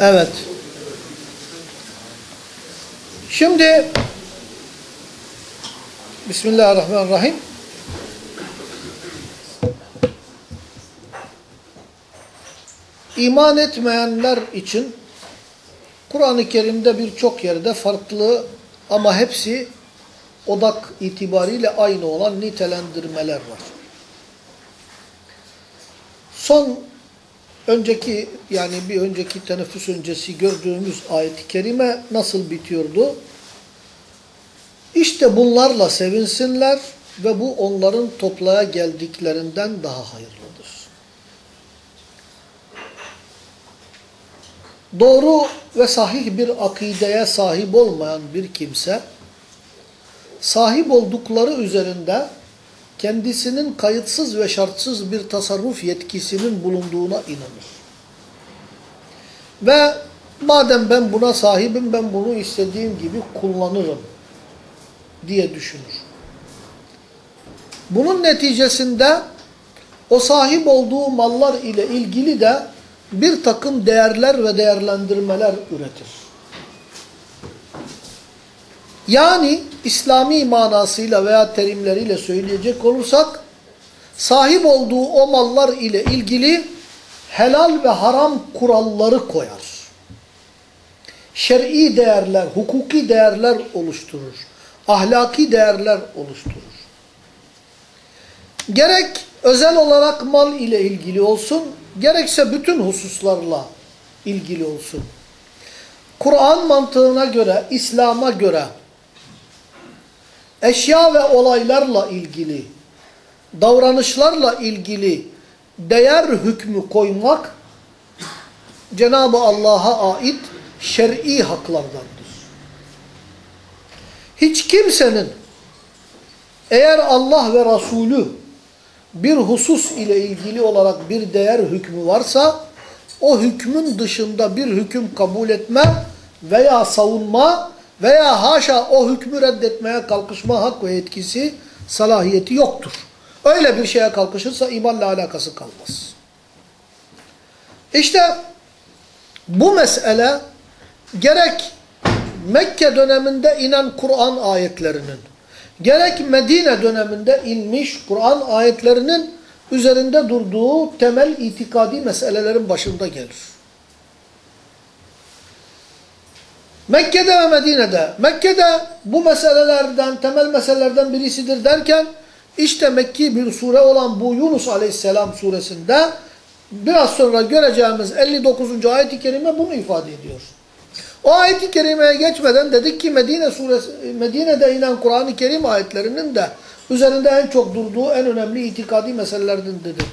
Evet. Şimdi Bismillahirrahmanirrahim. İman etmeyenler için Kur'an-ı Kerim'de birçok yerde farklı ama hepsi odak itibariyle aynı olan nitelendirmeler var. Son önceki yani bir önceki teneffüs öncesi gördüğümüz ayet-i kerime nasıl bitiyordu? İşte bunlarla sevinsinler ve bu onların toplaya geldiklerinden daha hayırlıdır. Doğru ve sahih bir akideye sahip olmayan bir kimse, sahip oldukları üzerinde kendisinin kayıtsız ve şartsız bir tasarruf yetkisinin bulunduğuna inanır. Ve madem ben buna sahibim, ben bunu istediğim gibi kullanırım diye düşünür. Bunun neticesinde o sahip olduğu mallar ile ilgili de bir takım değerler ve değerlendirmeler üretir. Yani İslami manasıyla veya terimleriyle söyleyecek olursak, sahip olduğu o mallar ile ilgili helal ve haram kuralları koyar. Şer'i değerler, hukuki değerler oluşturur. Ahlaki değerler oluşturur. Gerek özel olarak mal ile ilgili olsun, gerekse bütün hususlarla ilgili olsun. Kur'an mantığına göre, İslam'a göre eşya ve olaylarla ilgili, davranışlarla ilgili değer hükmü koymak Cenab-ı Allah'a ait şer'i haklardandır. Hiç kimsenin eğer Allah ve Resulü bir husus ile ilgili olarak bir değer hükmü varsa o hükmün dışında bir hüküm kabul etme veya savunma veya haşa o hükmü reddetmeye kalkışma hak ve etkisi salahiyeti yoktur. Öyle bir şeye kalkışırsa imanla alakası kalmaz. İşte bu mesele gerek Mekke döneminde inen Kur'an ayetlerinin, gerek Medine döneminde inmiş Kur'an ayetlerinin üzerinde durduğu temel itikadi meselelerin başında gelir. Mekke'de ve Medine'de, Mekke'de bu meselelerden, temel meselelerden birisidir derken, işte Mekki bir sure olan bu Yunus Aleyhisselam suresinde biraz sonra göreceğimiz 59. ayet-i kerime bunu ifade ediyor. O ayet-i kerimeye geçmeden dedik ki Medine suresi, Medine'de inen Kur'an-ı Kerim ayetlerinin de üzerinde en çok durduğu en önemli itikadi meselelerden dedik.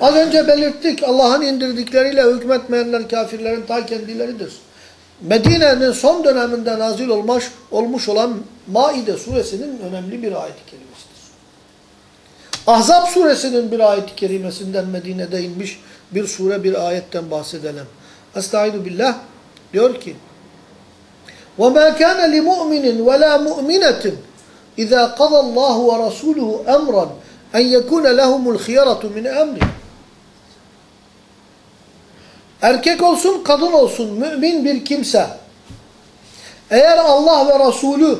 Az önce belirttik Allah'ın indirdikleriyle hükmetmeyenler kafirlerin ta kendileridir. Medine'nin son döneminde nazil olmuş, olmuş olan Maide suresinin önemli bir ayet-i kerimesidir. Ahzab suresinin bir ayet-i kerimesinden Medine'de inmiş bir sure bir ayetten bahsedelim. Estaizu billah diyor ki وَمَا كَانَ لِمُؤْمِنٍ وَلَا مُؤْمِنَةٍ اِذَا قَضَى اللّٰهُ وَرَسُولُهُ اَمْرًا اَنْ يَكُونَ لَهُمُ الْخِيَرَةُ مِنْ اَمْرِهِ Erkek olsun, kadın olsun, mümin bir kimse. Eğer Allah ve Resulü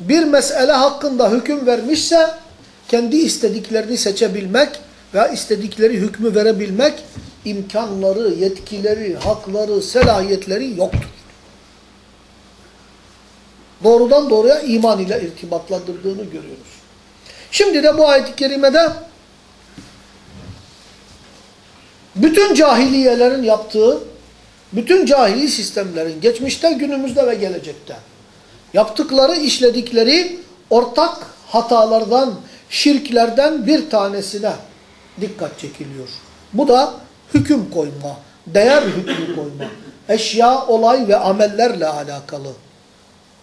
bir mesele hakkında hüküm vermişse, kendi istediklerini seçebilmek ve istedikleri hükmü verebilmek imkanları, yetkileri, hakları, selahiyetleri yoktur. Doğrudan doğruya iman ile irtibatlandırdığını görüyoruz. Şimdi de bu ayet-i kerimede bütün cahiliyelerin yaptığı, bütün cahili sistemlerin geçmişte, günümüzde ve gelecekte yaptıkları, işledikleri ortak hatalardan, şirklerden bir tanesine dikkat çekiliyor. Bu da hüküm koyma, değer hükmü koyma, eşya, olay ve amellerle alakalı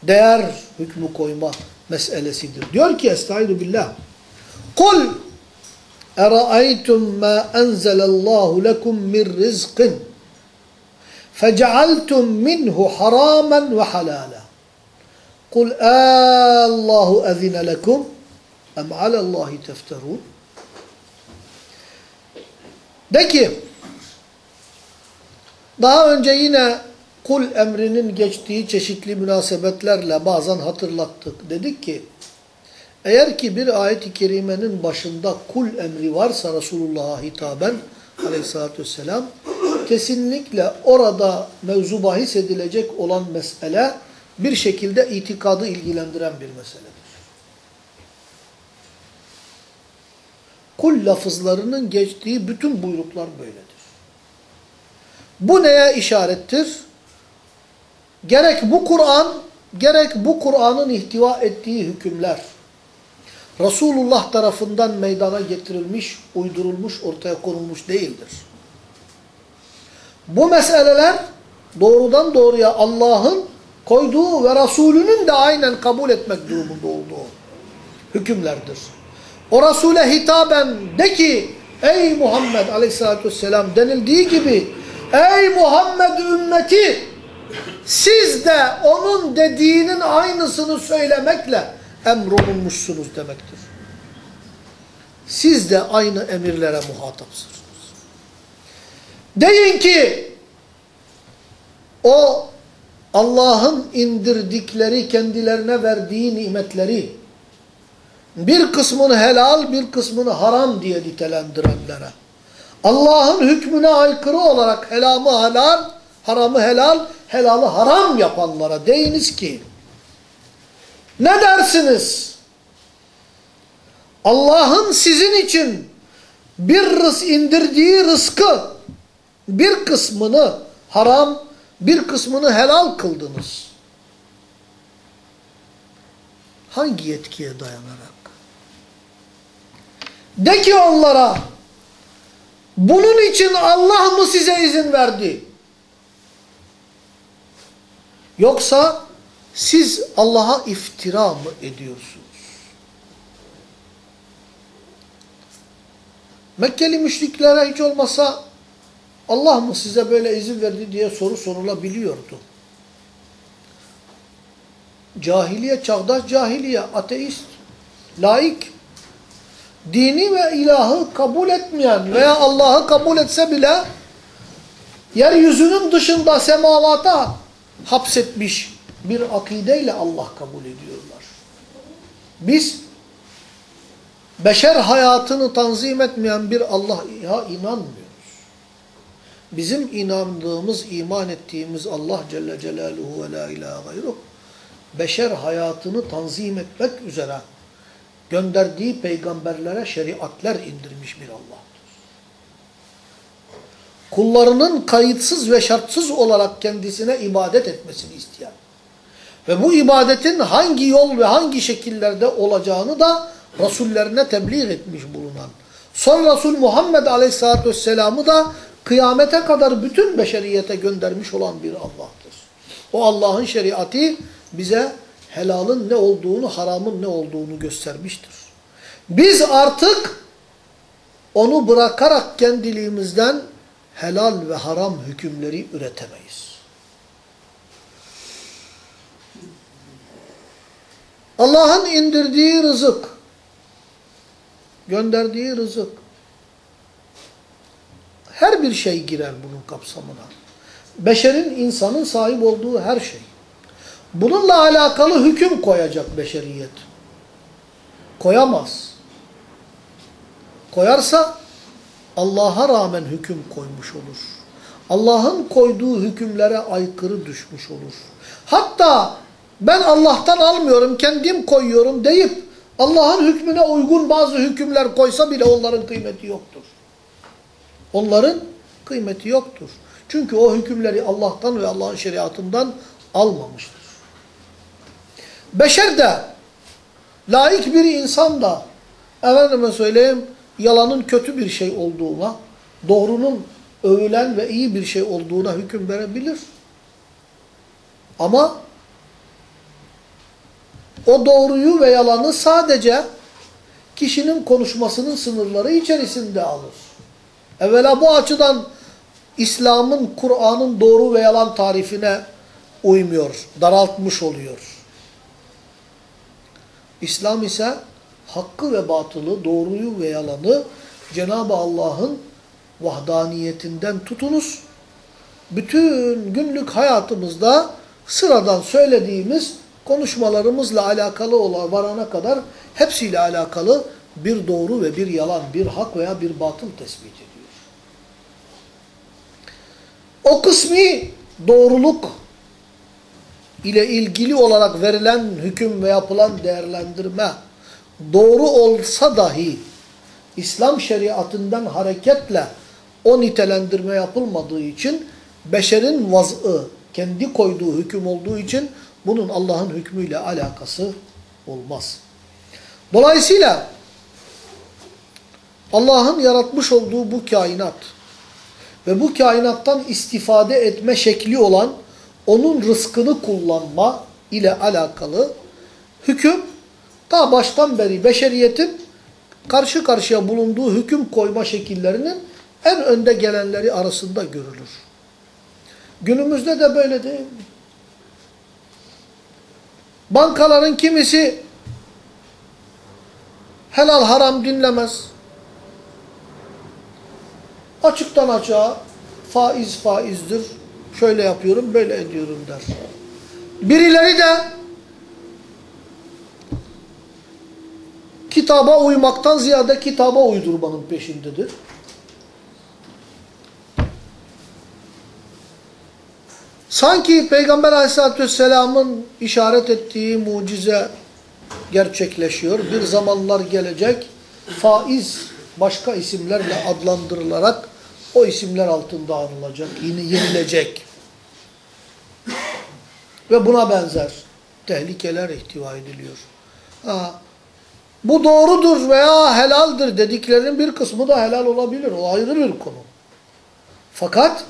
değer hükmü koyma meselesidir. Diyor ki Estaizu billah Kul اَرَأَيْتُمْ مَا أَنْزَلَ اللّٰهُ لَكُمْ مِنْ رِزْقٍ فَجَعَلْتُمْ مِنْهُ حَرَامًا وَحَلَالًا قُلْ آللّٰهُ أَذِنَ لَكُمْ اَمْ عَلَى اللّٰهِ تَفْتَرُونَ De ki Daha önce yine kul emrinin geçtiği çeşitli münasebetlerle bazen hatırlattık. Dedik ki eğer ki bir ayet-i kerimenin başında kul emri varsa Resulullah'a hitaben aleyhissalatü vesselam kesinlikle orada mevzu bahis edilecek olan mesele bir şekilde itikadı ilgilendiren bir meseledir. Kul lafızlarının geçtiği bütün buyruklar böyledir. Bu neye işarettir? Gerek bu Kur'an, gerek bu Kur'an'ın ihtiva ettiği hükümler, Resulullah tarafından meydana getirilmiş, uydurulmuş, ortaya konulmuş değildir. Bu meseleler doğrudan doğruya Allah'ın koyduğu ve Resulünün de aynen kabul etmek durumunda olduğu hükümlerdir. O Resul'e hitaben de ki ey Muhammed aleyhissalatü vesselam denildiği gibi ey Muhammed ümmeti siz de onun dediğinin aynısını söylemekle emrolunmuşsunuz demektir. Siz de aynı emirlere muhatapsınız. Deyin ki o Allah'ın indirdikleri kendilerine verdiği nimetleri bir kısmını helal bir kısmını haram diye nitelendirenlere Allah'ın hükmüne aykırı olarak helamı helal haramı helal helalı haram yapanlara deyiniz ki ne dersiniz? Allah'ın sizin için bir rız indirdiği rızkı bir kısmını haram, bir kısmını helal kıldınız. Hangi yetkiye dayanarak? De ki onlara, bunun için Allah mı size izin verdi? Yoksa siz Allah'a iftira mı ediyorsunuz? Mekkeli müşriklere hiç olmasa Allah mı size böyle izin verdi diye soru sorulabiliyordu. Cahiliye, çağdaş cahiliye, ateist, laik, dini ve ilahı kabul etmeyen veya Allah'ı kabul etse bile yeryüzünün dışında semavata hapsetmiş bir akideyle Allah kabul ediyorlar. Biz beşer hayatını tanzim etmeyen bir Allah'a inanmıyoruz. Bizim inandığımız, iman ettiğimiz Allah Celle Celaluhu ve la ilahe gayruh, beşer hayatını tanzim etmek üzere gönderdiği peygamberlere şeriatler indirmiş bir Allah'tır. Kullarının kayıtsız ve şartsız olarak kendisine ibadet etmesini isteyen ve bu ibadetin hangi yol ve hangi şekillerde olacağını da Resullerine tebliğ etmiş bulunan son Resul Muhammed Aleyhisselatü Vesselam'ı da kıyamete kadar bütün beşeriyete göndermiş olan bir Allah'tır. O Allah'ın şeriatı bize helalın ne olduğunu, haramın ne olduğunu göstermiştir. Biz artık onu bırakarak kendiliğimizden helal ve haram hükümleri üretemeyiz. Allah'ın indirdiği rızık, gönderdiği rızık, her bir şey girer bunun kapsamına. Beşerin, insanın sahip olduğu her şey. Bununla alakalı hüküm koyacak beşeriyet. Koyamaz. Koyarsa Allah'a rağmen hüküm koymuş olur. Allah'ın koyduğu hükümlere aykırı düşmüş olur. Hatta ben Allah'tan almıyorum, kendim koyuyorum deyip Allah'ın hükmüne uygun bazı hükümler koysa bile onların kıymeti yoktur. Onların kıymeti yoktur. Çünkü o hükümleri Allah'tan ve Allah'ın şeriatından almamıştır. Beşer de, laik bir insan da, efendime söyleyeyim, yalanın kötü bir şey olduğuna, doğrunun övülen ve iyi bir şey olduğuna hüküm verebilir. Ama o doğruyu ve yalanı sadece kişinin konuşmasının sınırları içerisinde alır. Evvela bu açıdan İslam'ın, Kur'an'ın doğru ve yalan tarifine uymuyor, daraltmış oluyor. İslam ise hakkı ve batılı, doğruyu ve yalanı Cenab-ı Allah'ın vahdaniyetinden tutunuz. bütün günlük hayatımızda sıradan söylediğimiz konuşmalarımızla alakalı olan varana kadar hepsiyle alakalı bir doğru ve bir yalan, bir hak veya bir batıl tespit ediyor. O kısmi doğruluk ile ilgili olarak verilen hüküm ve yapılan değerlendirme doğru olsa dahi İslam şeriatından hareketle o nitelendirme yapılmadığı için beşerin vaz'ı kendi koyduğu hüküm olduğu için bunun Allah'ın hükmüyle alakası olmaz. Dolayısıyla Allah'ın yaratmış olduğu bu kainat ve bu kainattan istifade etme şekli olan onun rızkını kullanma ile alakalı hüküm ta baştan beri beşeriyetin karşı karşıya bulunduğu hüküm koyma şekillerinin en önde gelenleri arasında görülür. Günümüzde de böyle değil mi? Bankaların kimisi helal haram dinlemez. Açıktan açığa faiz faizdir. Şöyle yapıyorum, böyle ediyorum der. Birileri de kitaba uymaktan ziyade kitaba uydurmanın peşindedir. Sanki Peygamber aleyhissalatü vesselamın işaret ettiği mucize gerçekleşiyor. Bir zamanlar gelecek faiz başka isimlerle adlandırılarak o isimler altında anılacak, yenilecek. Ve buna benzer tehlikeler ihtiva ediliyor. Ha, bu doğrudur veya helaldir dediklerinin bir kısmı da helal olabilir. O ayrı bir konu. Fakat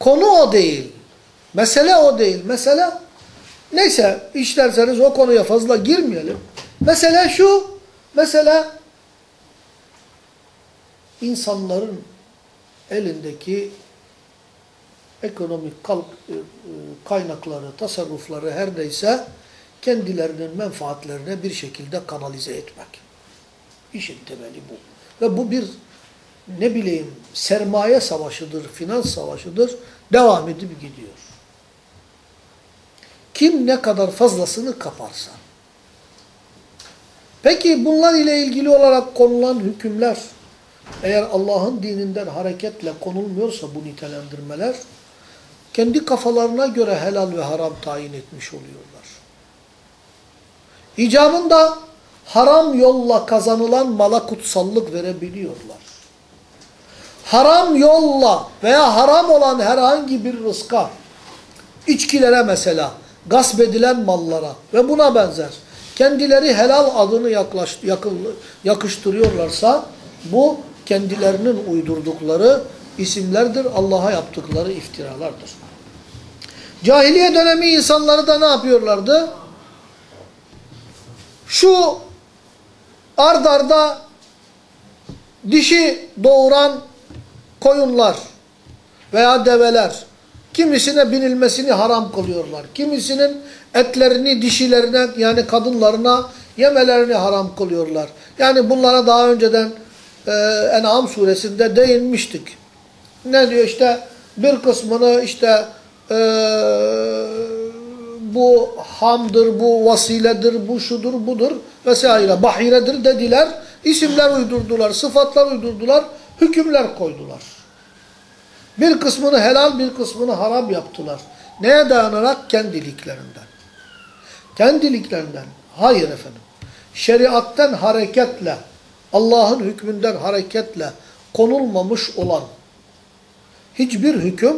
konu o değil. Mesele o değil. Mesele neyse işlerseniz o konuya fazla girmeyelim. Mesele şu. Mesele insanların elindeki ekonomik e, kaynakları, tasarrufları her neyse kendilerinin menfaatlerine bir şekilde kanalize etmek. İşin temeli bu. Ve bu bir ne bileyim sermaye savaşıdır, finans savaşıdır. Devam edip gidiyor. Kim ne kadar fazlasını kaparsa. Peki bunlar ile ilgili olarak konulan hükümler eğer Allah'ın dininden hareketle konulmuyorsa bu nitelendirmeler kendi kafalarına göre helal ve haram tayin etmiş oluyorlar. İcabında haram yolla kazanılan mala kutsallık verebiliyorlar. Haram yolla veya haram olan herhangi bir rızka, içkilere mesela, gasp edilen mallara ve buna benzer kendileri helal adını yaklaş, yakın, yakıştırıyorlarsa bu kendilerinin uydurdukları isimlerdir, Allah'a yaptıkları iftiralardır. Cahiliye dönemi insanları da ne yapıyorlardı? Şu ard arda dişi doğuran koyunlar veya develer kimisine binilmesini haram kılıyorlar. Kimisinin etlerini dişilerine yani kadınlarına yemelerini haram kılıyorlar. Yani bunlara daha önceden e, En'am suresinde değinmiştik. Ne diyor işte bir kısmını işte e, bu hamdır, bu vasiledir, bu şudur, budur vesaire bahiredir dediler. İsimler uydurdular, sıfatlar uydurdular, hükümler koydular. Bir kısmını helal, bir kısmını haram yaptılar. Neye dayanarak? Kendiliklerinden. Kendiliklerinden. Hayır efendim. Şeriatten hareketle, Allah'ın hükmünden hareketle konulmamış olan hiçbir hüküm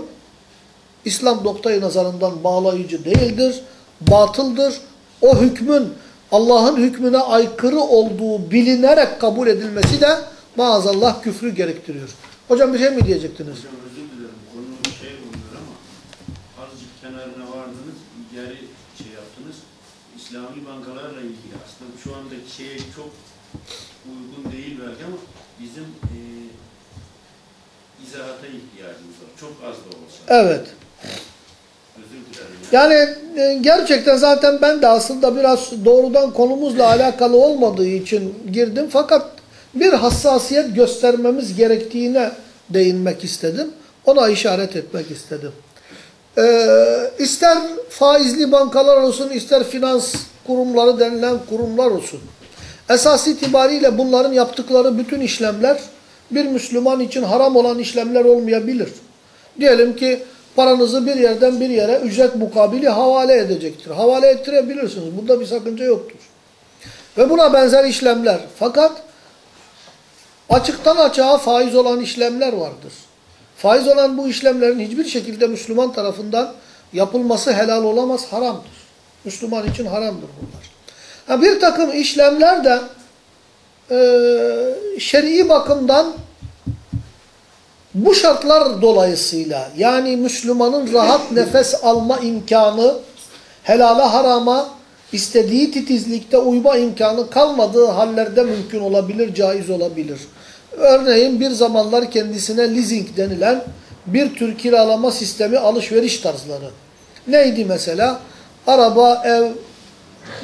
İslam noktayı nazarından bağlayıcı değildir, batıldır. O hükmün Allah'ın hükmüne aykırı olduğu bilinerek kabul edilmesi de maazallah küfrü gerektiriyor. Hocam bir şey mi diyecektiniz? Hocam özür dilerim. Konu şey oluyor ama azıcık kenarına vardınız, geri şey yaptınız. İslami bankalarla ilgili aslında şu andaki şeye çok uygun değil belki ama bizim e, izahata ihtiyacımız var. Çok az da olsa. Evet. Yani e, gerçekten zaten ben de aslında biraz doğrudan konumuzla alakalı olmadığı için girdim. Fakat bir hassasiyet göstermemiz gerektiğine değinmek istedim. Ona işaret etmek istedim. Ee, ister faizli bankalar olsun, ister finans kurumları denilen kurumlar olsun. Esas itibariyle bunların yaptıkları bütün işlemler bir Müslüman için haram olan işlemler olmayabilir. Diyelim ki paranızı bir yerden bir yere ücret mukabili havale edecektir. Havale ettirebilirsiniz. Bunda bir sakınca yoktur. Ve buna benzer işlemler. Fakat açıktan açığa faiz olan işlemler vardır. Faiz olan bu işlemlerin hiçbir şekilde Müslüman tarafından yapılması helal olamaz, haramdır. Müslüman için haramdır bunlar. Ha, bir takım işlemler de e, şer'i bakımdan bu şartlar dolayısıyla yani Müslümanın rahat nefes alma imkanı helala harama istediği titizlikte uyma imkanı kalmadığı hallerde mümkün olabilir, caiz olabilir. Örneğin bir zamanlar kendisine leasing denilen bir tür kiralama sistemi alışveriş tarzları. Neydi mesela? Araba, ev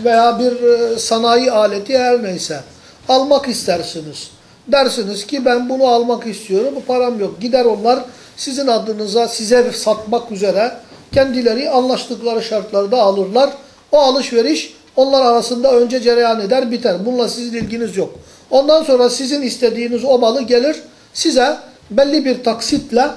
veya bir e, sanayi aleti her neyse almak istersiniz. Dersiniz ki ben bunu almak istiyorum, bu param yok. Gider onlar sizin adınıza size satmak üzere kendileri anlaştıkları şartlarda alırlar. O alışveriş onlar arasında önce cereyan eder, biter. Bununla sizin ilginiz yok. Ondan sonra sizin istediğiniz o malı gelir size belli bir taksitle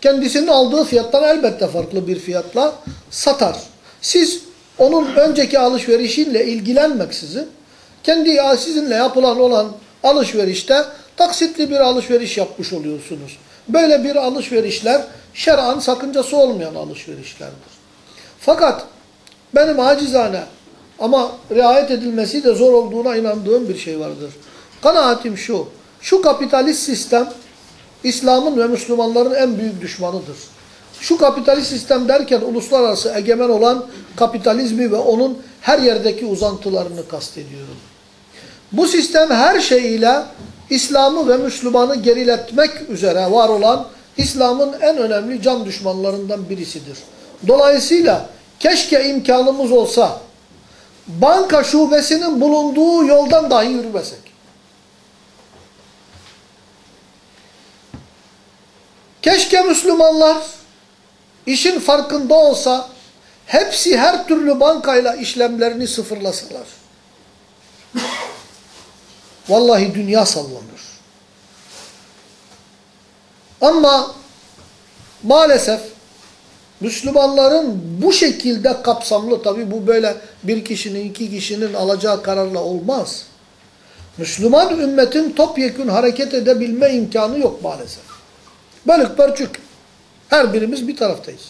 kendisinin aldığı fiyattan elbette farklı bir fiyatla satar. Siz onun önceki alışverişiyle ilgilenmeksizin kendi sizinle yapılan olan alışverişte taksitli bir alışveriş yapmış oluyorsunuz. Böyle bir alışverişler şer'an sakıncası olmayan alışverişlerdir. Fakat benim acizane ama riayet edilmesi de zor olduğuna inandığım bir şey vardır. Kanaatim şu, şu kapitalist sistem İslam'ın ve Müslümanların en büyük düşmanıdır. Şu kapitalist sistem derken uluslararası egemen olan kapitalizmi ve onun her yerdeki uzantılarını kastediyorum. Bu sistem her şeyiyle İslam'ı ve Müslüman'ı geriletmek üzere var olan İslam'ın en önemli can düşmanlarından birisidir. Dolayısıyla keşke imkanımız olsa banka şubesinin bulunduğu yoldan dahi yürümesek. Keşke Müslümanlar işin farkında olsa hepsi her türlü bankayla işlemlerini sıfırlasalar. Vallahi dünya sallanır. Ama maalesef Müslümanların bu şekilde kapsamlı tabi bu böyle bir kişinin iki kişinin alacağı kararla olmaz. Müslüman ümmetin topyekun hareket edebilme imkanı yok maalesef. Bölük pörçük. Her birimiz bir taraftayız.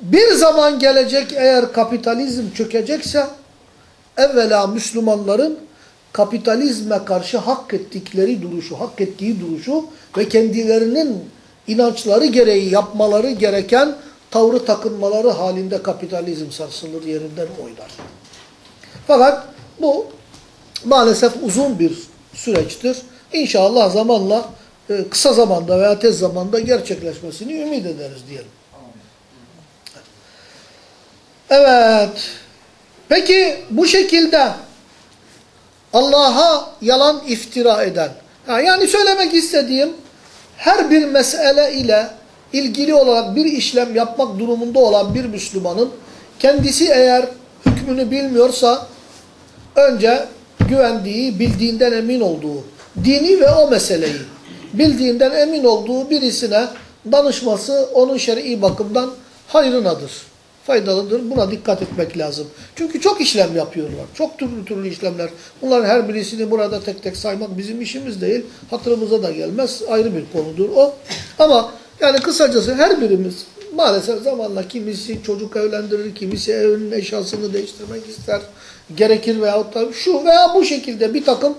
Bir zaman gelecek eğer kapitalizm çökecekse evvela Müslümanların kapitalizme karşı hak ettikleri duruşu, hak ettiği duruşu ve kendilerinin inançları gereği yapmaları gereken tavrı takınmaları halinde kapitalizm sarsılır yerinden oynar. Fakat bu maalesef uzun bir süreçtir. İnşallah zamanla kısa zamanda veya tez zamanda gerçekleşmesini ümit ederiz diyelim. Evet. Peki bu şekilde Allah'a yalan iftira eden, yani söylemek istediğim her bir mesele ile ilgili olarak bir işlem yapmak durumunda olan bir Müslümanın kendisi eğer hükmünü bilmiyorsa önce güvendiği, bildiğinden emin olduğu dini ve o meseleyi bildiğinden emin olduğu birisine danışması onun şer'i bakımdan hayrınadır faydalıdır. Buna dikkat etmek lazım. Çünkü çok işlem yapıyorlar. Çok türlü türlü işlemler. Bunların her birisini burada tek tek saymak bizim işimiz değil. Hatırımıza da gelmez. Ayrı bir konudur o. Ama yani kısacası her birimiz maalesef zamanla kimisi çocuk evlendirir, kimisi evinin eşyasını değiştirmek ister. Gerekir veyahut da şu veya bu şekilde bir takım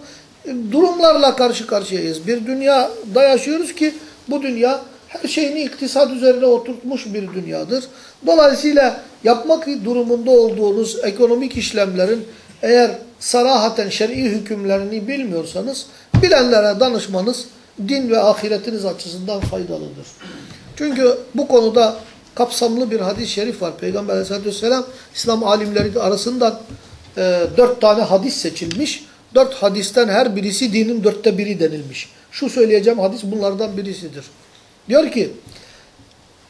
durumlarla karşı karşıyayız. Bir dünyada yaşıyoruz ki bu dünya her şeyini iktisat üzerine oturtmuş bir dünyadır. Dolayısıyla yapmak durumunda olduğunuz ekonomik işlemlerin eğer sarahaten şer'i hükümlerini bilmiyorsanız bilenlere danışmanız din ve ahiretiniz açısından faydalıdır. Çünkü bu konuda kapsamlı bir hadis-i şerif var. Peygamber aleyhissalatü vesselam İslam alimleri arasından e, dört tane hadis seçilmiş. Dört hadisten her birisi dinin dörtte biri denilmiş. Şu söyleyeceğim hadis bunlardan birisidir. Diyor ki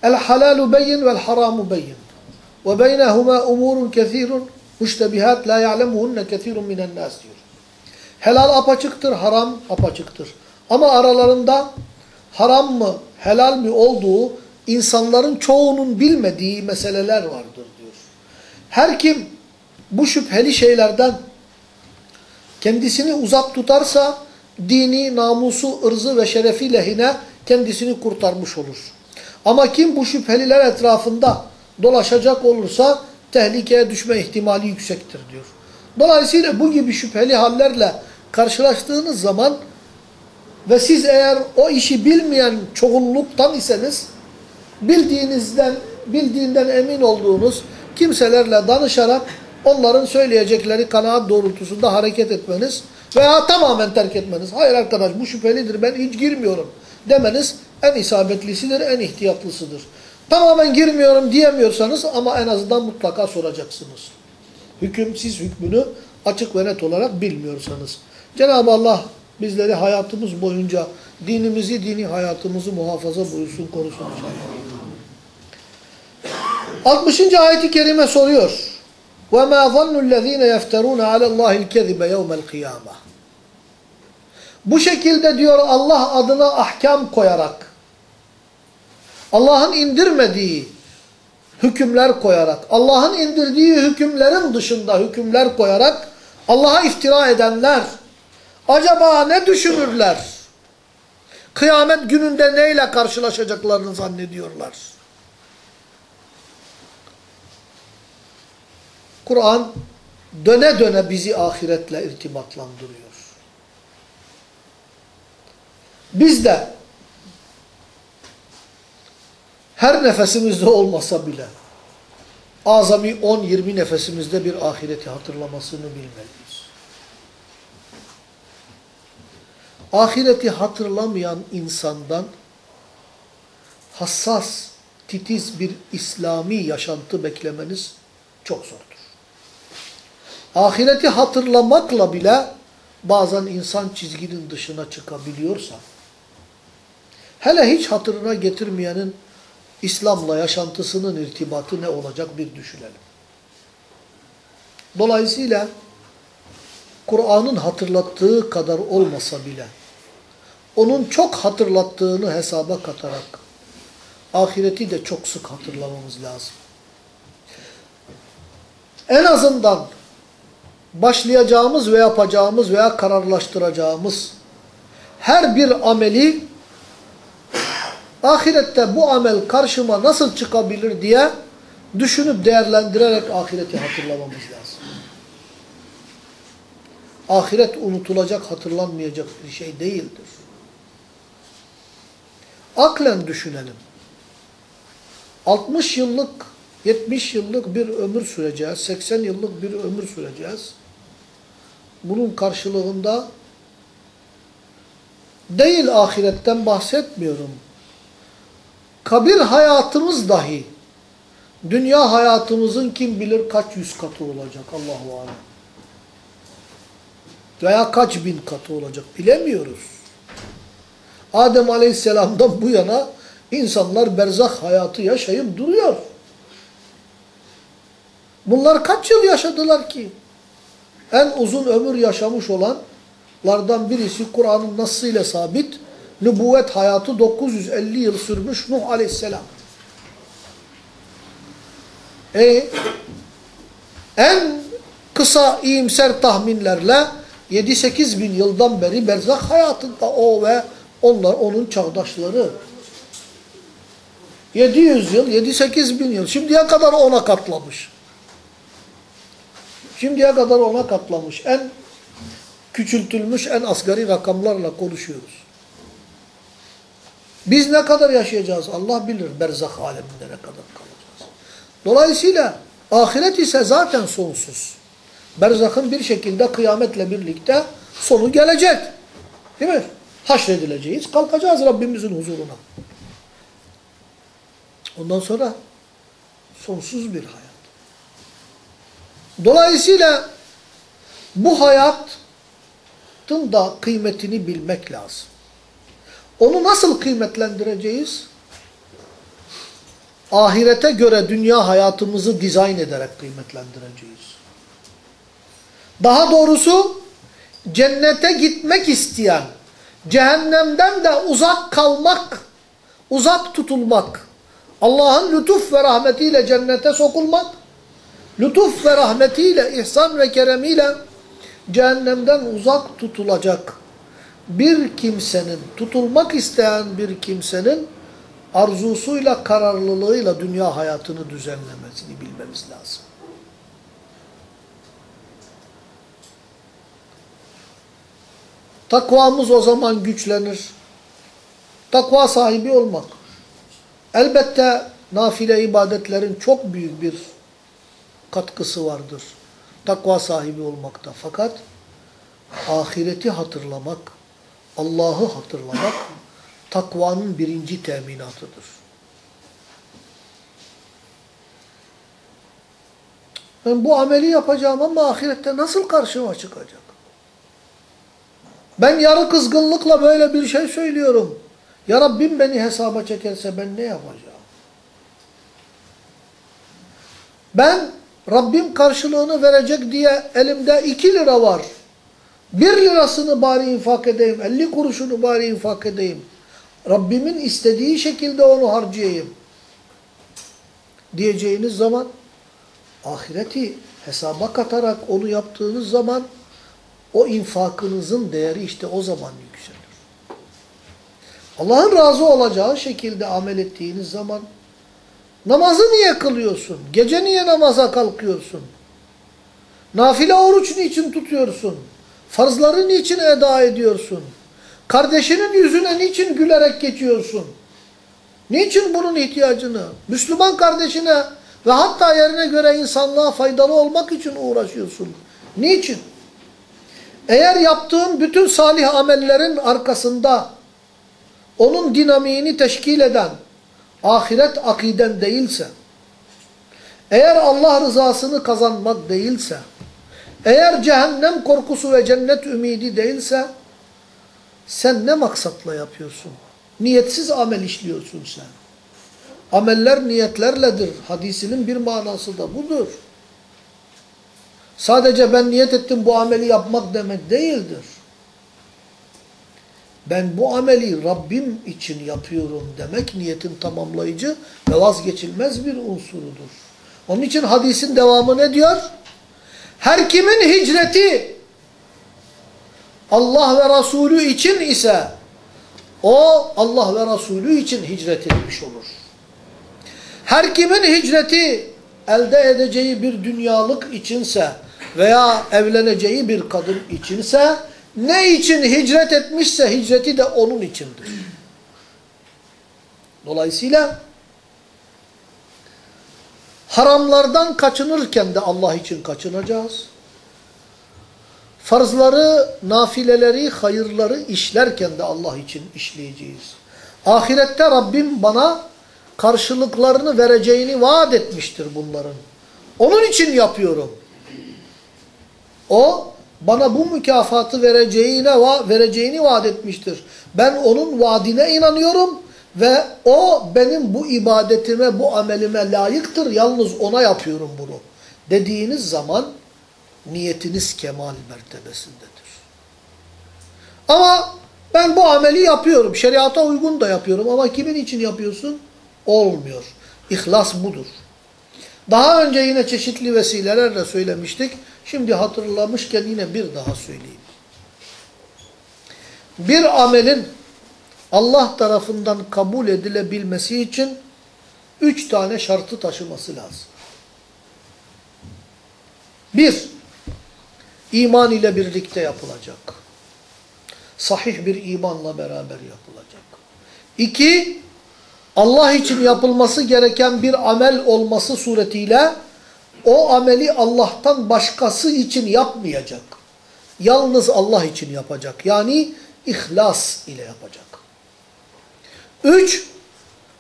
El halalu beyin vel haramu beyin. Ve beynehuma umurun kethirun müştebihat la ya'lemuhunne kethirun minen nas diyor. Helal apaçıktır, haram apaçıktır. Ama aralarında haram mı, helal mi olduğu insanların çoğunun bilmediği meseleler vardır diyor. Her kim bu şüpheli şeylerden kendisini uzak tutarsa dini, namusu, ırzı ve şerefi lehine kendisini kurtarmış olur. Ama kim bu şüpheliler etrafında dolaşacak olursa tehlikeye düşme ihtimali yüksektir diyor. Dolayısıyla bu gibi şüpheli hallerle karşılaştığınız zaman ve siz eğer o işi bilmeyen çoğunluktan iseniz bildiğinizden, bildiğinden emin olduğunuz kimselerle danışarak onların söyleyecekleri kanaat doğrultusunda hareket etmeniz veya tamamen terk etmeniz. Hayır arkadaş bu şüphelidir ben hiç girmiyorum demeniz en isabetlisidir, en ihtiyatlısıdır. Tamamen girmiyorum diyemiyorsanız ama en azından mutlaka soracaksınız. Hüküm siz hükmünü açık ve net olarak bilmiyorsanız. Cenab-ı Allah bizleri hayatımız boyunca dinimizi, dini hayatımızı muhafaza buyursun, korusun inşallah. 60. ayeti kerime soruyor. وَمَا ظَنُّ الَّذ۪ينَ يَفْتَرُونَ عَلَى اللّٰهِ الْكَذِبَ يَوْمَ الْقِيَامَةِ Bu şekilde diyor Allah adına ahkam koyarak, Allah'ın indirmediği hükümler koyarak, Allah'ın indirdiği hükümlerin dışında hükümler koyarak Allah'a iftira edenler acaba ne düşünürler? Kıyamet gününde neyle karşılaşacaklarını zannediyorlar. Kur'an döne döne bizi ahiretle irtibatlandırıyor. Biz de her nefesimizde olmasa bile azami 10-20 nefesimizde bir ahireti hatırlamasını bilmeliyiz. Ahireti hatırlamayan insandan hassas, titiz bir İslami yaşantı beklemeniz çok zordur. Ahireti hatırlamakla bile bazen insan çizginin dışına çıkabiliyorsa, hele hiç hatırına getirmeyenin İslam'la yaşantısının irtibatı ne olacak bir düşünelim. Dolayısıyla Kur'an'ın hatırlattığı kadar olmasa bile onun çok hatırlattığını hesaba katarak ahireti de çok sık hatırlamamız lazım. En azından başlayacağımız ve yapacağımız veya kararlaştıracağımız her bir ameli ahirette bu amel karşıma nasıl çıkabilir diye düşünüp değerlendirerek ahireti hatırlamamız lazım. Ahiret unutulacak, hatırlanmayacak bir şey değildir. Aklen düşünelim. 60 yıllık, 70 yıllık bir ömür süreceğiz, 80 yıllık bir ömür süreceğiz. Bunun karşılığında değil ahiretten bahsetmiyorum. Kabir hayatımız dahi dünya hayatımızın kim bilir kaç yüz katı olacak Allahu alem. Veya kaç bin katı olacak bilemiyoruz. Adem Aleyhisselam'dan bu yana insanlar berzah hayatı yaşayıp duruyor. Bunlar kaç yıl yaşadılar ki? En uzun ömür yaşamış olanlardan birisi Kur'an'ın nasıyla sabit. Nübüvvet hayatı 950 yıl sürmüş Nuh Aleyhisselam. E, en kısa iyimser tahminlerle 7-8 bin yıldan beri berzak hayatında o ve onlar onun çağdaşları. 700 yıl, 7-8 bin yıl. Şimdiye kadar ona katlamış. Şimdiye kadar ona katlamış. En küçültülmüş, en asgari rakamlarla konuşuyoruz. Biz ne kadar yaşayacağız Allah bilir berzak aleminde ne kadar kalacağız. Dolayısıyla ahiret ise zaten sonsuz. Berzakın bir şekilde kıyametle birlikte sonu gelecek. Değil mi? Haşredileceğiz, kalkacağız Rabbimizin huzuruna. Ondan sonra sonsuz bir hayat. Dolayısıyla bu hayatın da kıymetini bilmek lazım. Onu nasıl kıymetlendireceğiz? Ahirete göre dünya hayatımızı dizayn ederek kıymetlendireceğiz. Daha doğrusu cennete gitmek isteyen, cehennemden de uzak kalmak, uzak tutulmak, Allah'ın lütuf ve rahmetiyle cennete sokulmak, lütuf ve rahmetiyle, ihsan ve keremiyle cehennemden uzak tutulacak bir kimsenin, tutulmak isteyen bir kimsenin arzusuyla, kararlılığıyla dünya hayatını düzenlemesini bilmemiz lazım. Takvamız o zaman güçlenir. Takva sahibi olmak. Elbette nafile ibadetlerin çok büyük bir katkısı vardır. Takva sahibi olmakta. Fakat ahireti hatırlamak, Allah'ı hatırlamak takvanın birinci teminatıdır. Ben bu ameli yapacağım ama ahirette nasıl karşıma çıkacak? Ben yarı kızgınlıkla böyle bir şey söylüyorum. Ya Rabbim beni hesaba çekerse ben ne yapacağım? Ben Rabbim karşılığını verecek diye elimde iki lira var. Bir lirasını bari infak edeyim, elli kuruşunu bari infak edeyim. Rabbimin istediği şekilde onu harcayayım. Diyeceğiniz zaman ahireti hesaba katarak onu yaptığınız zaman o infakınızın değeri işte o zaman yükselir. Allah'ın razı olacağı şekilde amel ettiğiniz zaman namazı niye kılıyorsun? Gece niye namaza kalkıyorsun? Nafile oruç niçin tutuyorsun? Farzları niçin eda ediyorsun? Kardeşinin yüzüne niçin gülerek geçiyorsun? Niçin bunun ihtiyacını? Müslüman kardeşine ve hatta yerine göre insanlığa faydalı olmak için uğraşıyorsun. Niçin? Eğer yaptığın bütün salih amellerin arkasında onun dinamiğini teşkil eden ahiret akiden değilse, eğer Allah rızasını kazanmak değilse, eğer cehennem korkusu ve cennet ümidi değilse, sen ne maksatla yapıyorsun? Niyetsiz amel işliyorsun sen. Ameller niyetlerledir. Hadisinin bir manası da budur. Sadece ben niyet ettim bu ameli yapmak demek değildir. Ben bu ameli Rabbim için yapıyorum demek niyetin tamamlayıcı ve vazgeçilmez bir unsurudur. Onun için hadisin devamı ne diyor? Her kimin hicreti Allah ve Resulü için ise o Allah ve Resulü için hicret etmiş olur. Her kimin hicreti elde edeceği bir dünyalık içinse veya evleneceği bir kadın içinse ne için hicret etmişse hicreti de onun içindir. Dolayısıyla haramlardan kaçınırken de Allah için kaçınacağız. Farzları, nafileleri, hayırları işlerken de Allah için işleyeceğiz. Ahirette Rabbim bana karşılıklarını vereceğini vaat etmiştir bunların. Onun için yapıyorum. O bana bu mükafatı vereceğine vereceğini vaat etmiştir. Ben onun vaadine inanıyorum ve o benim bu ibadetime, bu amelime layıktır. Yalnız ona yapıyorum bunu. Dediğiniz zaman niyetiniz kemal mertebesindedir. Ama ben bu ameli yapıyorum. Şeriata uygun da yapıyorum ama kimin için yapıyorsun? Olmuyor. İhlas budur. Daha önce yine çeşitli vesilelerle söylemiştik. Şimdi hatırlamışken yine bir daha söyleyeyim. Bir amelin Allah tarafından kabul edilebilmesi için üç tane şartı taşıması lazım. Bir, iman ile birlikte yapılacak. Sahih bir imanla beraber yapılacak. İki, Allah için yapılması gereken bir amel olması suretiyle o ameli Allah'tan başkası için yapmayacak. Yalnız Allah için yapacak. Yani ihlas ile yapacak. Üç,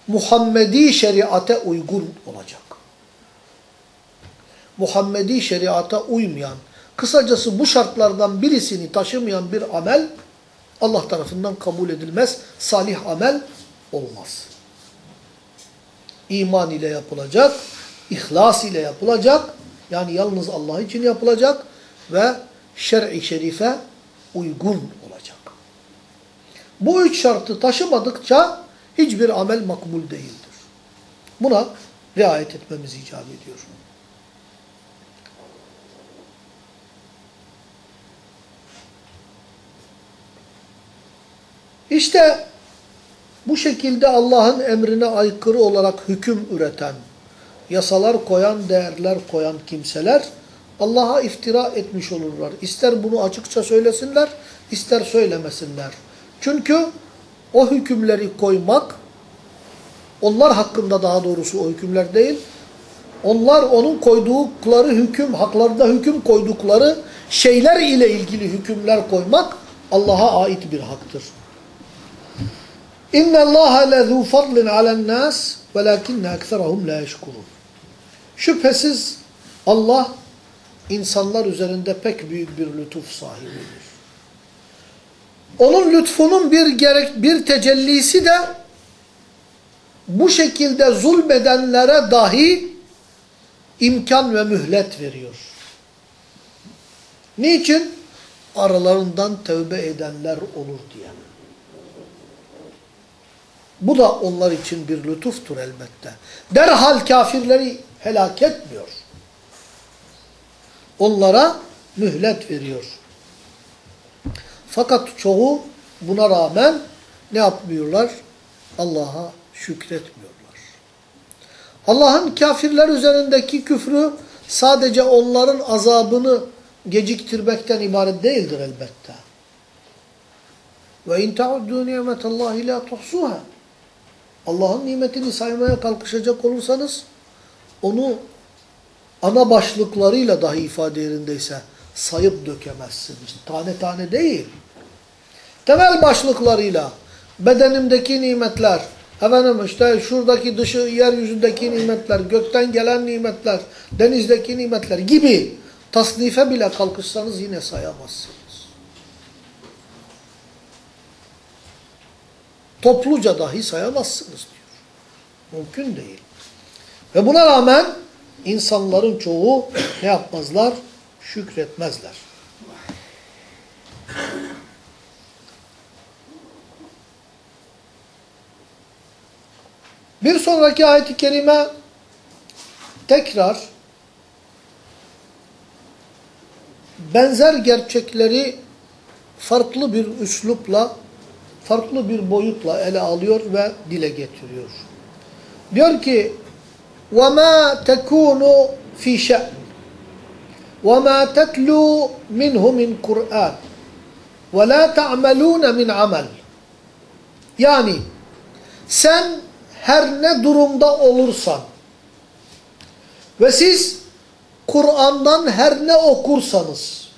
Muhammedi şeriate uygun olacak. Muhammedi şeriata uymayan, kısacası bu şartlardan birisini taşımayan bir amel Allah tarafından kabul edilmez. Salih amel olmaz. İman ile yapılacak, ihlas ile yapılacak, yani yalnız Allah için yapılacak ve şer'i şerife uygun olacak. Bu üç şartı taşımadıkça hiçbir amel makbul değildir. Buna riayet etmemiz icap ediyor. İşte bu şekilde Allah'ın emrine aykırı olarak hüküm üreten, yasalar koyan, değerler koyan kimseler Allah'a iftira etmiş olurlar. İster bunu açıkça söylesinler, ister söylemesinler. Çünkü o hükümleri koymak, onlar hakkında daha doğrusu o hükümler değil, onlar onun koydukları hüküm, haklarında hüküm koydukları şeyler ile ilgili hükümler koymak Allah'a ait bir haktır. İnne Allah lezu fadlin alen nas velakinne ekserahum la yeşkurun. Şüphesiz Allah insanlar üzerinde pek büyük bir lütuf sahibidir. Onun lütfunun bir gerek bir tecellisi de bu şekilde zulmedenlere dahi imkan ve mühlet veriyor. Niçin? Aralarından tövbe edenler olur diye. Bu da onlar için bir lütuftur elbette. Derhal kafirleri helak etmiyor. Onlara mühlet veriyor. Fakat çoğu buna rağmen ne yapmıyorlar? Allah'a şükretmiyorlar. Allah'ın kafirler üzerindeki küfrü sadece onların azabını geciktirmekten ibaret değildir elbette. Ve in ta'uddu nimetallahi la tuhsuha. Allah'ın nimetini saymaya kalkışacak olursanız onu ana başlıklarıyla dahi ifade yerindeyse sayıp dökemezsiniz. Tane tane değil. Temel başlıklarıyla bedenimdeki nimetler, efendim işte şuradaki dışı yeryüzündeki nimetler, gökten gelen nimetler, denizdeki nimetler gibi tasnife bile kalkışsanız yine sayamazsınız. Topluca dahi sayamazsınız diyor. Mümkün değil. Ve buna rağmen insanların çoğu ne yapmazlar? Şükretmezler. Bir sonraki ayet-i kerime tekrar benzer gerçekleri farklı bir üslupla, farklı bir boyutla ele alıyor ve dile getiriyor. Diyor ki وَمَا تَكُونُ فِي شَأْنٍ وَمَا تَتْلُوا مِنْهُ مِنْ قُرْآنٍ وَلَا تَعْمَلُونَ مِنْ عَمَلٍ Yani sen her ne durumda olursan ve siz Kur'an'dan her ne okursanız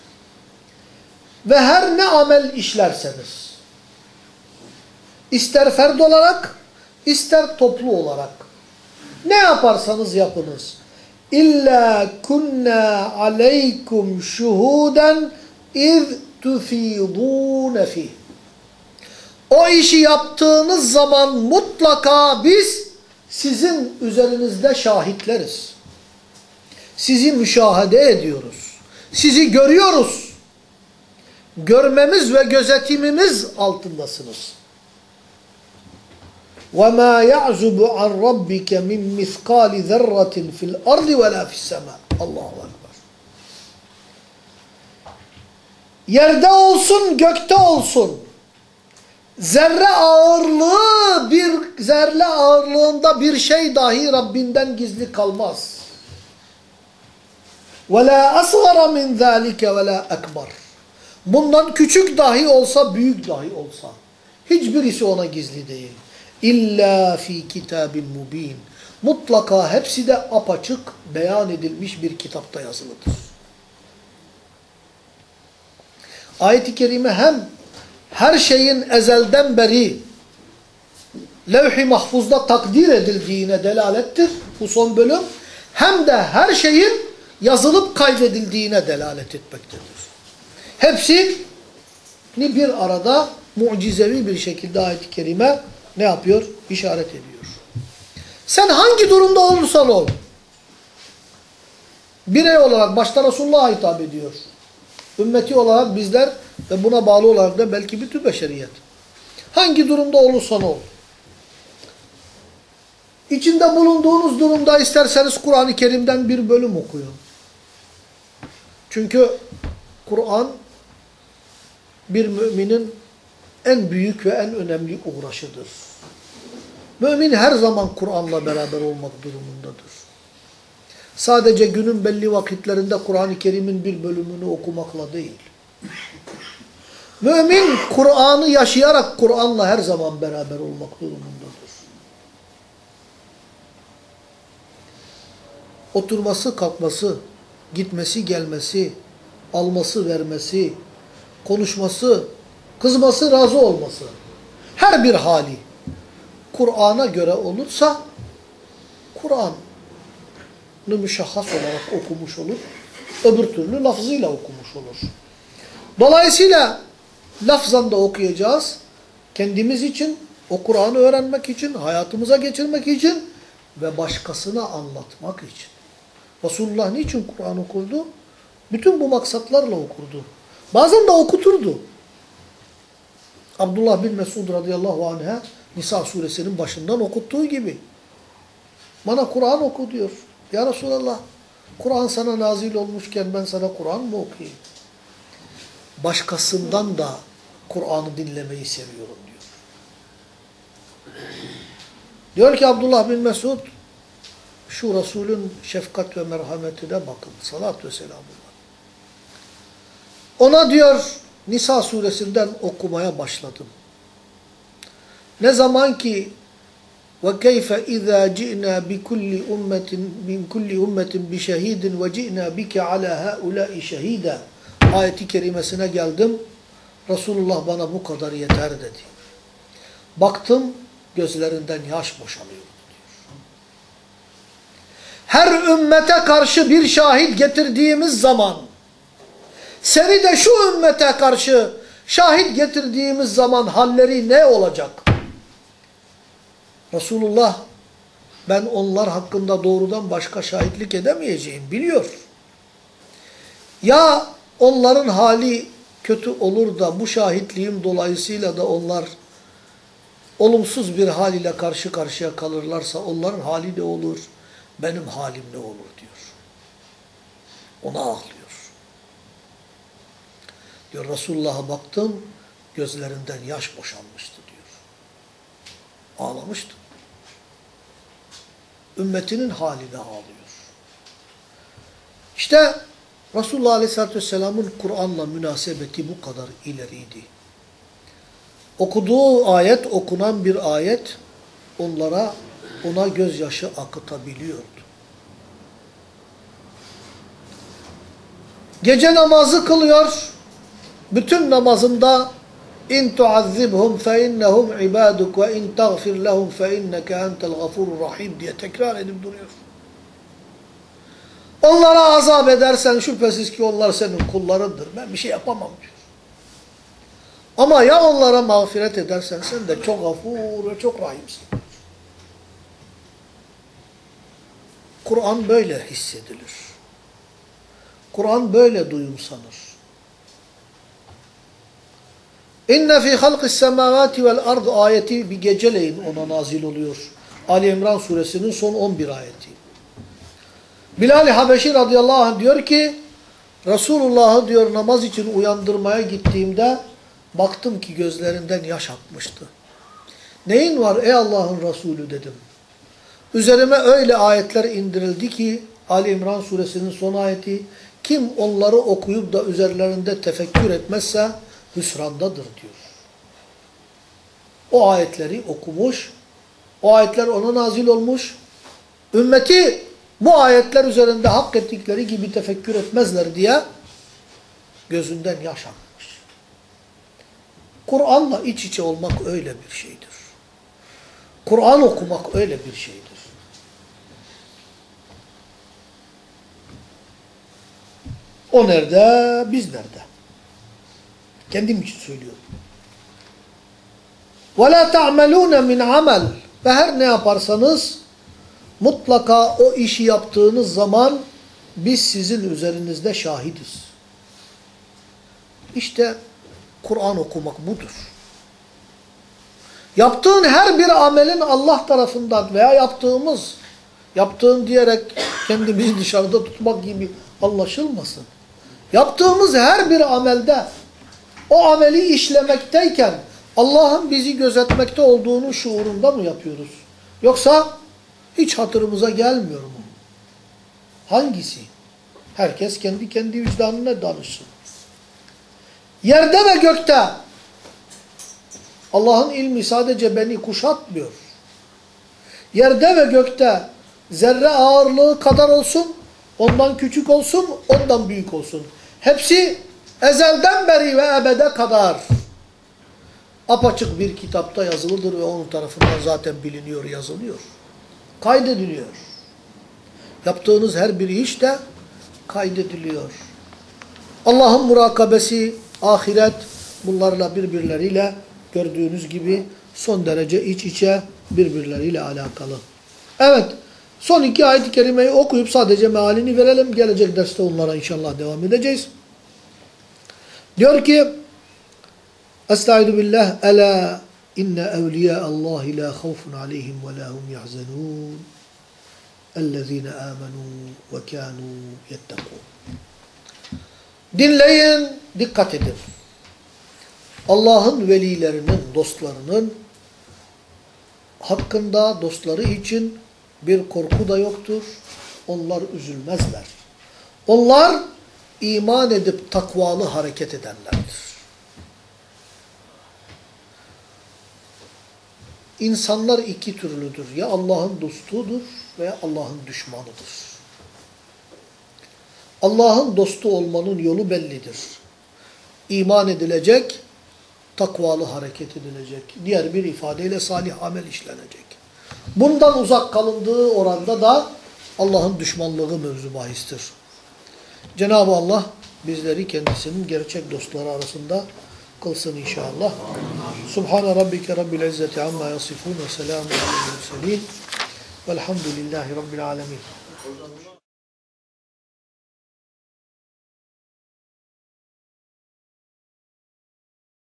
ve her ne amel işlerseniz ister ferd olarak ister toplu olarak ne yaparsanız yapınız. İlla kunna aleykum şuhuden iz tufidun fi. O işi yaptığınız zaman mutlaka biz sizin üzerinizde şahitleriz. Sizi müşahede ediyoruz. Sizi görüyoruz. Görmemiz ve gözetimimiz altındasınız. وَمَا يَعْزُبُ عَنْ رَبِّكَ مِنْ مِثْقَالِ ذَرَّةٍ فِي الْأَرْضِ وَلَا فِي السَّمَاءِ Allahu Ekber. Yerde olsun, gökte olsun. Zerre ağırlığı, bir zerre ağırlığında bir şey dahi Rabbinden gizli kalmaz. وَلَا أَصْغَرَ مِنْ ذَٰلِكَ وَلَا أَكْبَرُ Bundan küçük dahi olsa, büyük dahi olsa. Hiçbirisi ona gizli değil. İlla fi kitabin mubin. Mutlaka hepsi de apaçık beyan edilmiş bir kitapta yazılıdır. Ayet-i kerime hem her şeyin ezelden beri levh-i mahfuzda takdir edildiğine delalettir bu son bölüm. Hem de her şeyin yazılıp kaydedildiğine delalet etmektedir. Hepsini bir arada mucizevi bir şekilde ayet-i kerime ne yapıyor? İşaret ediyor. Sen hangi durumda olursan ol. Birey olarak başta Resulullah'a hitap ediyor. Ümmeti olarak bizler ve buna bağlı olarak da belki bütün beşeriyet. Hangi durumda olursan ol. İçinde bulunduğunuz durumda isterseniz Kur'an-ı Kerim'den bir bölüm okuyun. Çünkü Kur'an bir müminin en büyük ve en önemli uğraşıdır. Mümin her zaman Kur'an'la beraber olmak durumundadır. Sadece günün belli vakitlerinde Kur'an-ı Kerim'in bir bölümünü okumakla değil. Mümin Kur'an'ı yaşayarak Kur'an'la her zaman beraber olmak durumundadır. Oturması, kalkması, gitmesi, gelmesi, alması, vermesi, konuşması, kızması, razı olması. Her bir hali Kur'an'a göre olursa Kur'an'ı müşahhas olarak okumuş olur. Öbür türlü lafzıyla okumuş olur. Dolayısıyla lafzan da okuyacağız. Kendimiz için, o Kur'an'ı öğrenmek için, hayatımıza geçirmek için ve başkasına anlatmak için. Resulullah niçin Kur'an okurdu? Bütün bu maksatlarla okurdu. Bazen de okuturdu. Abdullah bin Mesud radıyallahu anh'a Nisa suresinin başından okuttuğu gibi. Bana Kur'an oku diyor. Ya Resulallah Kur'an sana nazil olmuşken ben sana Kur'an mı okuyayım? Başkasından da Kur'an'ı dinlemeyi seviyorum diyor. Diyor ki Abdullah bin Mesud şu Resulün şefkat ve merhametine bakın. Salat ve selamullah. Ona diyor Nisa suresinden okumaya başladım. Ne zaman ki ve keyfe izâ ci'nâ bi kulli ummetin min kulli ummetin bi şehidin ve ci'nâ bike alâ haulâi şehîdâ ayeti kerimesine geldim. Resulullah bana bu kadar yeter dedi. Baktım gözlerinden yaş boşalıyor. Her ümmete karşı bir şahit getirdiğimiz zaman seni de şu ümmete karşı şahit getirdiğimiz zaman halleri ne olacak? Resulullah ben onlar hakkında doğrudan başka şahitlik edemeyeceğim biliyor. Ya onların hali kötü olur da bu şahitliğim dolayısıyla da onlar olumsuz bir hal ile karşı karşıya kalırlarsa onların hali ne olur, benim halim ne olur diyor. Ona ağlıyor. Diyor Resulullah'a baktım, gözlerinden yaş boşanmıştı diyor. Ağlamıştı. Ümmetinin haline ağlıyor. İşte Resulullah Aleyhisselatü Vesselam'ın Kur'an'la münasebeti bu kadar ileriydi. Okuduğu ayet, okunan bir ayet onlara, ona gözyaşı akıtabiliyordu. Gece namazı kılıyor, bütün namazında İn tuazzibhum fe innehum ibaduk ve in tagfir lehum fe inneke entel gafurur rahim diye tekrar edip duruyor. Onlara azap edersen şüphesiz ki onlar senin kullarındır. Ben bir şey yapamam diyor. Ama ya onlara mağfiret edersen sen de çok gafur ve çok rahimsin. Kur'an böyle hissedilir. Kur'an böyle duyumsanır. İnne fi halqis semavati vel ard ayeti bir geceleyin ona nazil oluyor. Ali İmran suresinin son 11 ayeti. Bilal-i Habeşi radıyallahu anh diyor ki Resulullah'ı diyor namaz için uyandırmaya gittiğimde baktım ki gözlerinden yaş akmıştı. Neyin var ey Allah'ın Resulü dedim. Üzerime öyle ayetler indirildi ki Ali İmran suresinin son ayeti kim onları okuyup da üzerlerinde tefekkür etmezse hüsrandadır diyor. O ayetleri okumuş, o ayetler ona nazil olmuş, ümmeti bu ayetler üzerinde hak ettikleri gibi tefekkür etmezler diye gözünden yaş akmış. Kur'an'la iç içe olmak öyle bir şeydir. Kur'an okumak öyle bir şeydir. O nerede, biz nerede? Kendim için söylüyorum. وَلَا تَعْمَلُونَ مِنْ عَمَلٍ Ve her ne yaparsanız mutlaka o işi yaptığınız zaman biz sizin üzerinizde şahidiz. İşte Kur'an okumak budur. Yaptığın her bir amelin Allah tarafından veya yaptığımız, yaptığın diyerek kendimizi dışarıda tutmak gibi anlaşılmasın. Yaptığımız her bir amelde o ameli işlemekteyken Allah'ın bizi gözetmekte olduğunu şuurunda mı yapıyoruz? Yoksa hiç hatırımıza gelmiyor mu? Hangisi? Herkes kendi kendi vicdanına danışsın. Yerde ve gökte Allah'ın ilmi sadece beni kuşatmıyor. Yerde ve gökte zerre ağırlığı kadar olsun, ondan küçük olsun, ondan büyük olsun. Hepsi ezelden beri ve ebede kadar apaçık bir kitapta yazılıdır ve onun tarafından zaten biliniyor, yazılıyor. Kaydediliyor. Yaptığınız her bir iş de kaydediliyor. Allah'ın murakabesi, ahiret bunlarla birbirleriyle gördüğünüz gibi son derece iç içe birbirleriyle alakalı. Evet, son iki ayet-i kerimeyi okuyup sadece mealini verelim. Gelecek derste onlara inşallah devam edeceğiz. Diyor ki Estaizu billah Ela inne evliya Allahi la khawfun aleyhim ve la hum yahzenun Ellezine amenu ve kanu yettekun Dinleyin, dikkat edin. Allah'ın velilerinin, dostlarının hakkında dostları için bir korku da yoktur. Onlar üzülmezler. Onlar iman edip takvalı hareket edenlerdir. İnsanlar iki türlüdür. Ya Allah'ın dostudur veya Allah'ın düşmanıdır. Allah'ın dostu olmanın yolu bellidir. İman edilecek, takvalı hareket edilecek. Diğer bir ifadeyle salih amel işlenecek. Bundan uzak kalındığı oranda da Allah'ın düşmanlığı mevzu bahistir. Cenab-ı Allah bizleri kendisinin gerçek dostları arasında kılsın inşallah. Subhane rabbike rabbil izzeti amma yasifun ve selamun aleyhi ve sellin velhamdülillahi rabbil alemin.